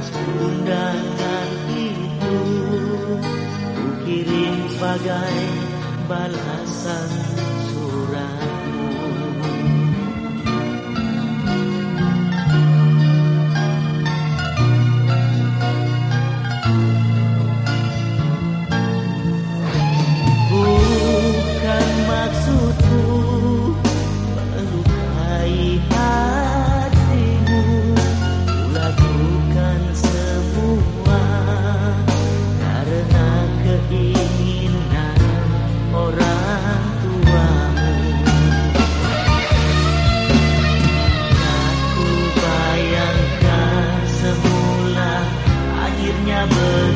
surat undangan itu ku kirim sebagai balasan Never.